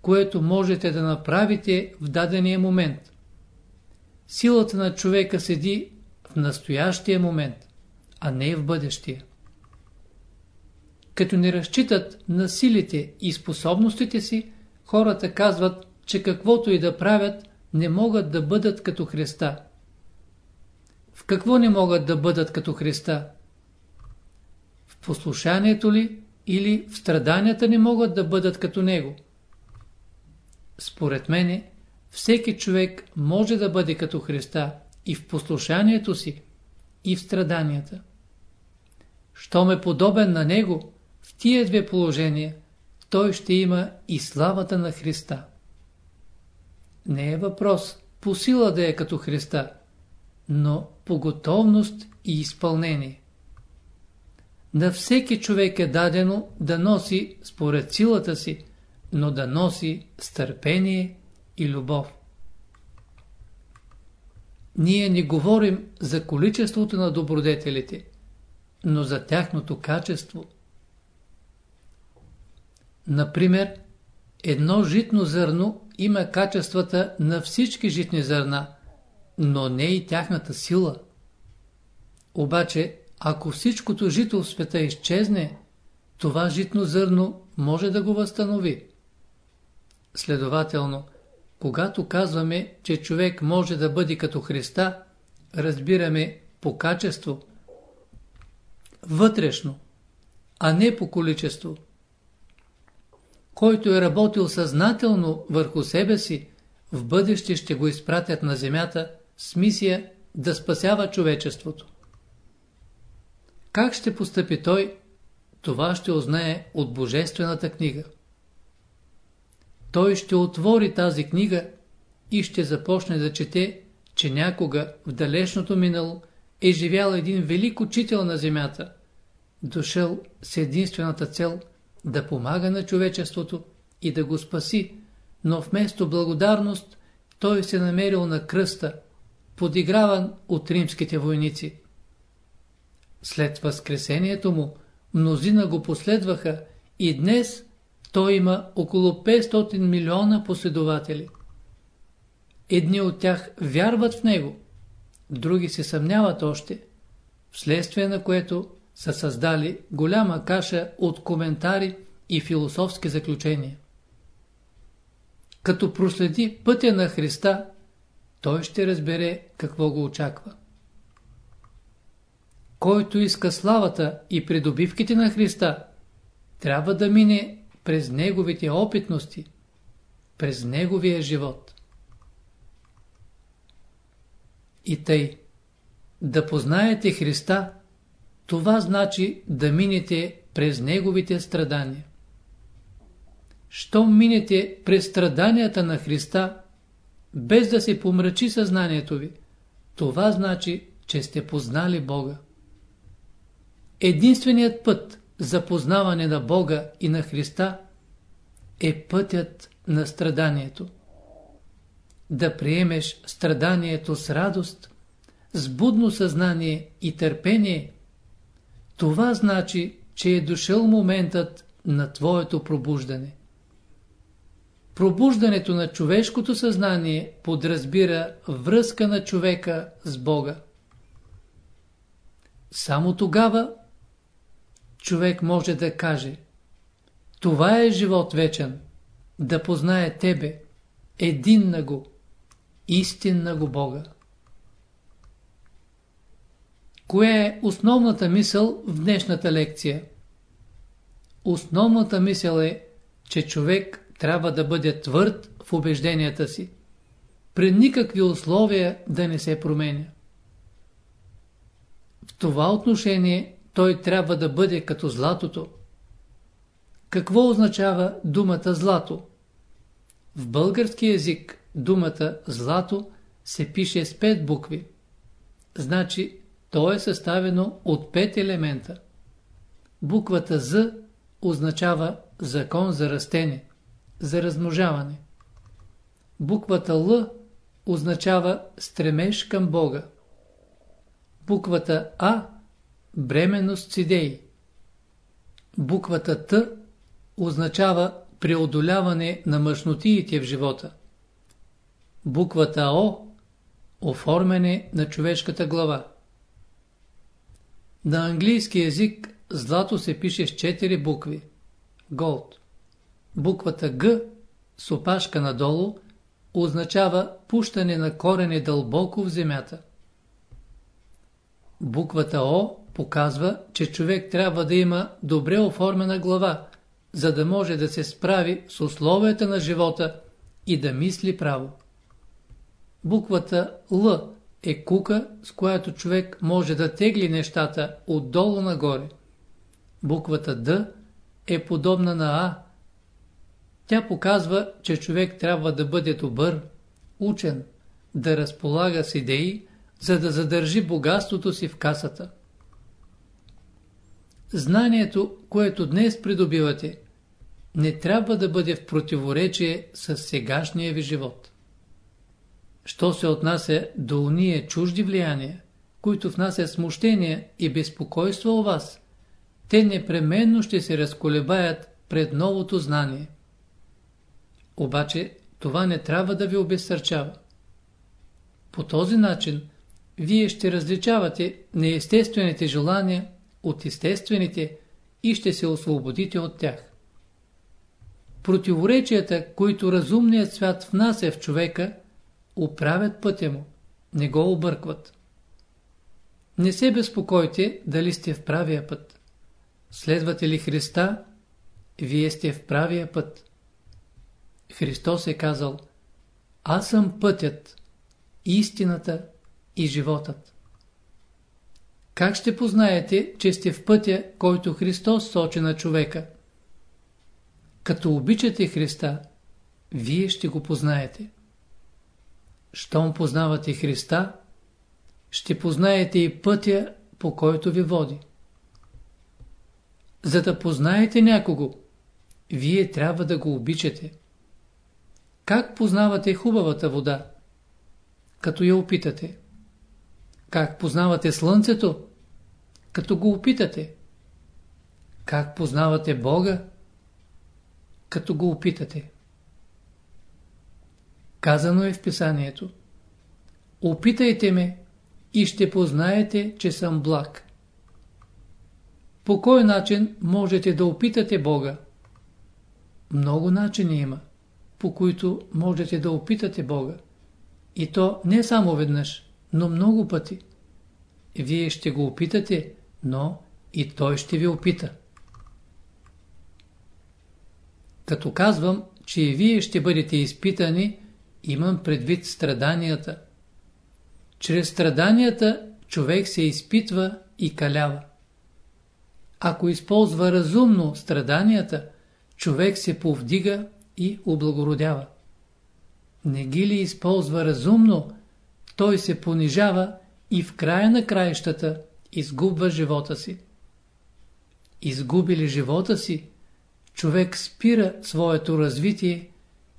което можете да направите в дадения момент. Силата на човека седи в настоящия момент, а не в бъдещия. Като не разчитат на силите и способностите си, хората казват, че каквото и да правят, не могат да бъдат като Христа. В какво не могат да бъдат като Христа? В послушанието ли или в страданията не могат да бъдат като Него? Според мене, всеки човек може да бъде като Христа и в послушанието си, и в страданията. Щом е подобен на Него, в тия две положения той ще има и славата на Христа. Не е въпрос по сила да е като Христа, но по готовност и изпълнение. На всеки човек е дадено да носи според силата си, но да носи стърпение и любов. Ние не говорим за количеството на добродетелите, но за тяхното качество – Например, едно житно зърно има качествата на всички житни зърна, но не и тяхната сила. Обаче, ако всичкото жито в света изчезне, това житно зърно може да го възстанови. Следователно, когато казваме, че човек може да бъде като Христа, разбираме, по качество, вътрешно, а не по количество. Който е работил съзнателно върху себе си, в бъдеще ще го изпратят на земята с мисия да спасява човечеството. Как ще постъпи той, това ще узнае от Божествената книга. Той ще отвори тази книга и ще започне да чете, че някога в далечното минало е живял един велик учител на земята, дошъл с единствената цел да помага на човечеството и да го спаси, но вместо благодарност той се намерил на кръста, подиграван от римските войници. След възкресението му, мнозина го последваха и днес той има около 500 милиона последователи. Едни от тях вярват в него, други се съмняват още, вследствие на което са създали голяма каша от коментари и философски заключения. Като проследи пътя на Христа, той ще разбере какво го очаква. Който иска славата и придобивките на Христа, трябва да мине през неговите опитности, през неговия живот. И тъй, да познаете Христа, това значи да минете през неговите страдания. Щом минете през страданията на Христа, без да се помрачи съзнанието ви, това значи, че сте познали Бога. Единственият път за познаване на Бога и на Христа е пътят на страданието. Да приемеш страданието с радост, с будно съзнание и търпение, това значи, че е дошъл моментът на твоето пробуждане. Пробуждането на човешкото съзнание подразбира връзка на човека с Бога. Само тогава човек може да каже Това е живот вечен, да познае Тебе, един на го, истинна го Бога. Коя е основната мисъл в днешната лекция? Основната мисъл е, че човек трябва да бъде твърд в убежденията си, при никакви условия да не се променя. В това отношение той трябва да бъде като златото. Какво означава думата злато? В български язик думата злато се пише с пет букви. Значи то е съставено от пет елемента. Буквата З означава закон за растение за размножаване. Буквата Л означава стремеж към Бога. Буквата А – бременност с идеи. Буквата Т означава преодоляване на мъжнотиите в живота. Буквата О – оформяне на човешката глава. На английски язик злато се пише с четири букви – Gold. Буквата Г с опашка надолу означава пущане на корене дълбоко в земята. Буквата О показва, че човек трябва да има добре оформена глава, за да може да се справи с условията на живота и да мисли право. Буквата Л е кука, с която човек може да тегли нещата отдолу нагоре. Буквата Д е подобна на А, тя показва, че човек трябва да бъде добър, учен, да разполага с идеи, за да задържи богатството си в касата. Знанието, което днес придобивате, не трябва да бъде в противоречие с сегашния ви живот. Що се отнася до уния чужди влияния, които внасят смущение и безпокойство у вас, те непременно ще се разколебаят пред новото знание. Обаче това не трябва да ви обезсърчава. По този начин вие ще различавате неестествените желания от естествените и ще се освободите от тях. Противоречията, които разумният свят внася в човека, оправят пътя му, не го объркват. Не се безпокойте дали сте в правия път. Следвате ли Христа, вие сте в правия път. Христос е казал, аз съм пътят, истината и животът. Как ще познаете, че сте в пътя, който Христос сочи на човека? Като обичате Христа, вие ще го познаете. Щом познавате Христа, ще познаете и пътя, по който ви води. За да познаете някого, вие трябва да го обичате. Как познавате хубавата вода? Като я опитате. Как познавате слънцето? Като го опитате. Как познавате Бога? Като го опитате. Казано е в писанието. Опитайте ме и ще познаете, че съм благ. По кой начин можете да опитате Бога? Много начини има, по които можете да опитате Бога. И то не само веднъж, но много пъти. Вие ще го опитате, но и той ще ви опита. Като казвам, че и вие ще бъдете изпитани, имам предвид страданията. Чрез страданията човек се изпитва и калява. Ако използва разумно страданията, човек се повдига и облагородява. Не ги ли използва разумно, той се понижава и в края на краищата изгубва живота си. Изгуби ли живота си, човек спира своето развитие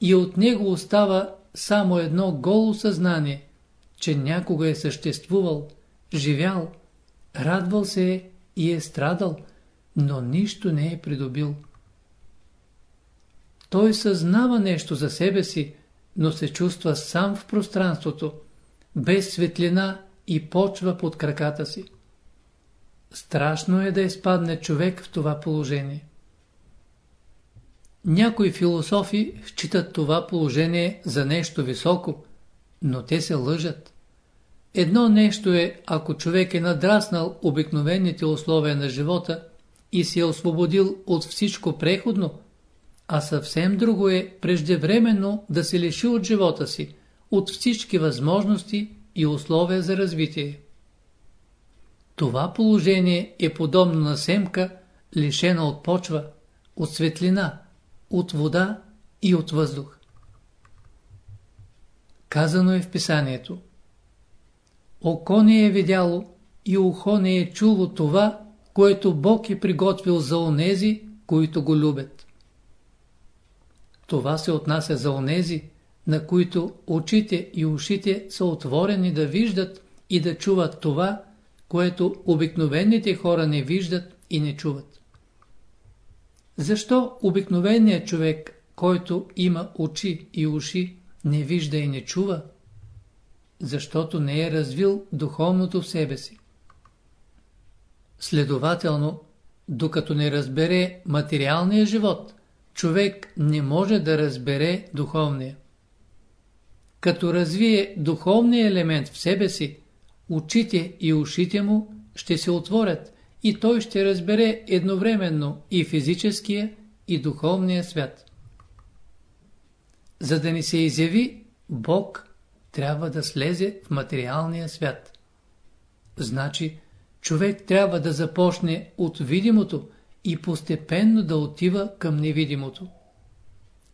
и от него остава само едно голо съзнание, че някога е съществувал, живял, радвал се е и е страдал, но нищо не е придобил. Той съзнава нещо за себе си, но се чувства сам в пространството, без светлина и почва под краката си. Страшно е да изпадне човек в това положение. Някои философи считат това положение за нещо високо, но те се лъжат. Едно нещо е, ако човек е надраснал обикновените условия на живота и се е освободил от всичко преходно, а съвсем друго е преждевременно да се лиши от живота си, от всички възможности и условия за развитие. Това положение е подобно на семка, лишена от почва, от светлина, от вода и от въздух. Казано е в писанието. Око не е видяло и ухо не е чуло това, което Бог е приготвил за онези, които го любят. Това се отнася за онези, на които очите и ушите са отворени да виждат и да чуват това, което обикновените хора не виждат и не чуват. Защо обикновеният човек, който има очи и уши, не вижда и не чува? Защото не е развил духовното в себе си. Следователно, докато не разбере материалния живот, човек не може да разбере духовния. Като развие духовния елемент в себе си, очите и ушите му ще се отворят и той ще разбере едновременно и физическия, и духовния свят. За да ни се изяви, Бог трябва да слезе в материалния свят. Значи, човек трябва да започне от видимото и постепенно да отива към невидимото.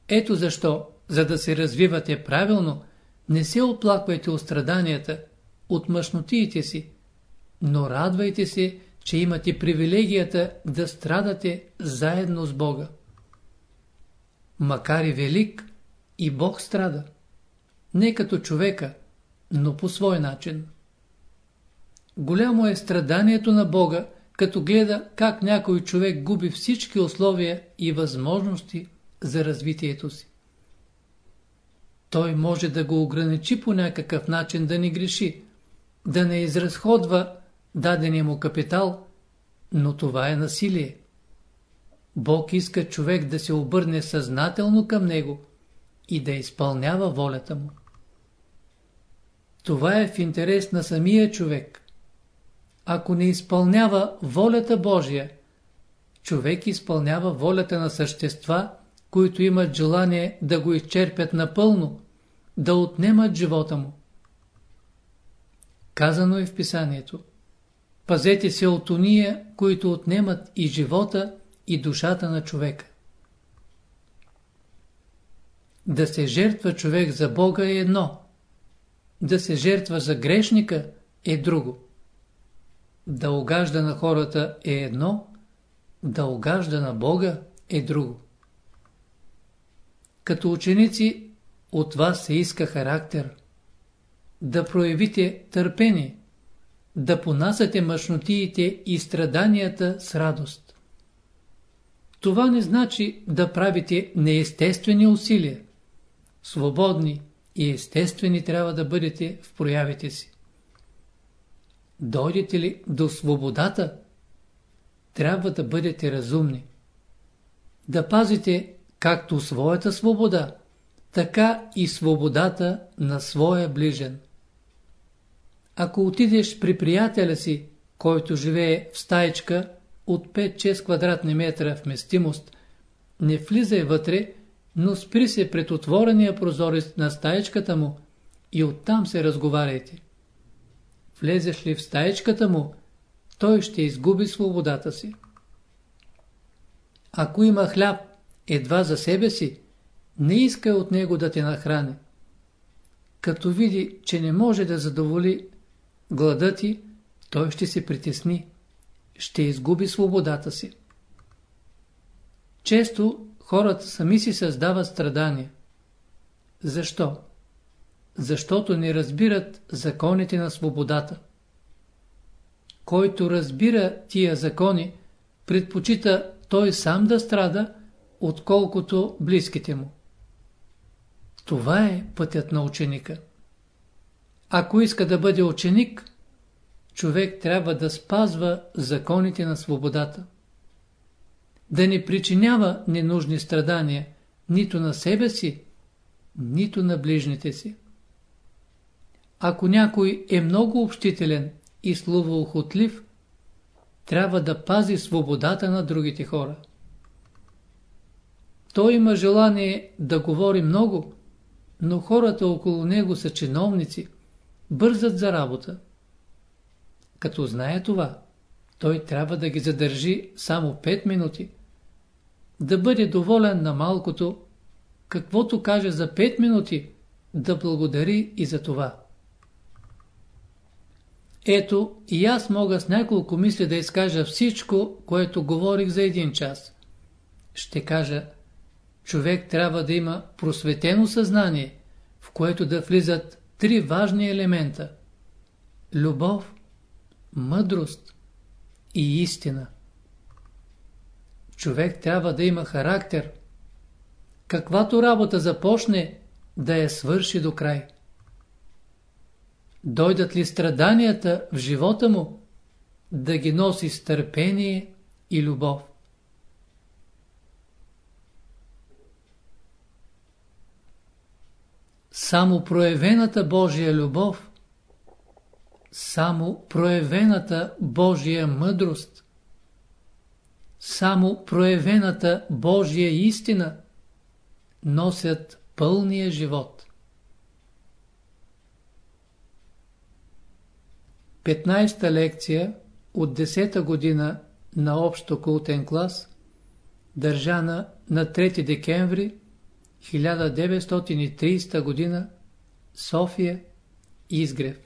Ето защо, за да се развивате правилно, не се оплаквайте от страданията, от мъжнотиите си, но радвайте се, че имате привилегията да страдате заедно с Бога. Макар и велик, и Бог страда. Не като човека, но по свой начин. Голямо е страданието на Бога, като гледа как някой човек губи всички условия и възможности за развитието си. Той може да го ограничи по някакъв начин да не греши, да не изразходва дадения му капитал, но това е насилие. Бог иска човек да се обърне съзнателно към него и да изпълнява волята му. Това е в интерес на самия човек. Ако не изпълнява волята Божия, човек изпълнява волята на същества, които имат желание да го изчерпят напълно, да отнемат живота му. Казано е в писанието. Пазете се от уния, които отнемат и живота, и душата на човека. Да се жертва човек за Бога е едно, да се жертва за грешника е друго. Да огажда на хората е едно, да огажда на Бога е друго. Като ученици от вас се иска характер, да проявите търпение, да понасяте мъжнотиите и страданията с радост. Това не значи да правите неестествени усилия. Свободни и естествени трябва да бъдете в проявите си. Дойдете ли до свободата, трябва да бъдете разумни. Да пазите както своята свобода, така и свободата на своя ближен. Ако отидеш при приятеля си, който живее в стаечка от 5-6 квадратни метра вместимост, не влизай вътре, но спри се пред отворения прозорец на стаечката му и оттам се разговаряйте. Влезеш ли в стаечката му, той ще изгуби свободата си. Ако има хляб едва за себе си, не иска от него да те нахрани. Като види, че не може да задоволи глада ти, той ще се притесни, ще изгуби свободата си. Често хората сами си създават страдания. Защо? Защото не разбират законите на свободата. Който разбира тия закони, предпочита той сам да страда, отколкото близките му. Това е пътят на ученика. Ако иска да бъде ученик, човек трябва да спазва законите на свободата. Да не причинява ненужни страдания нито на себе си, нито на ближните си. Ако някой е много общителен и словоохотлив, трябва да пази свободата на другите хора. Той има желание да говори много, но хората около него са чиновници, бързат за работа. Като знае това, той трябва да ги задържи само 5 минути. Да бъде доволен на малкото, каквото каже за 5 минути, да благодари и за това. Ето, и аз мога с няколко мисли да изкажа всичко, което говорих за един час. Ще кажа, човек трябва да има просветено съзнание, в което да влизат три важни елемента – любов, мъдрост и истина. Човек трябва да има характер. Каквато работа започне, да я свърши до край. Дойдат ли страданията в живота му, да ги носи с търпение и любов. Само проявената Божия любов, само проявената Божия мъдрост, само проявената Божия истина носят пълния живот. 15-та лекция от 10-та година на общо култен клас, държана на 3 декември 1930 година, София, Изгрев.